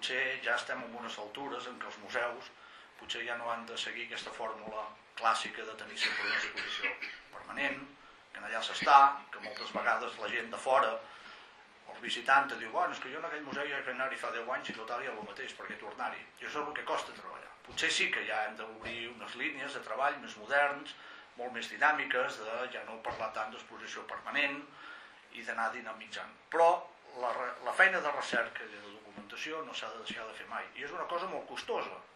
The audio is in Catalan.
Potser ja estem en unes altures en què els museus potser ja no han de seguir aquesta fórmula clàssica de tenir sempre una exposició permanent, que allà s'està, que moltes vegades la gent de fora, el visitant, te diu, bueno, és que jo en aquell museu ja he anat fa 10 anys i total ja el mateix, perquè tornar-hi. I això és el que costa treballar. Potser sí que ja hem d'obrir unes línies de treball més moderns, molt més dinàmiques, de ja no parlar tant d'exposició permanent i d'anar dinamitzant. Però la, la feina de recerca i de documentació no s'ha de deixar de fer mai. I és una cosa molt costosa,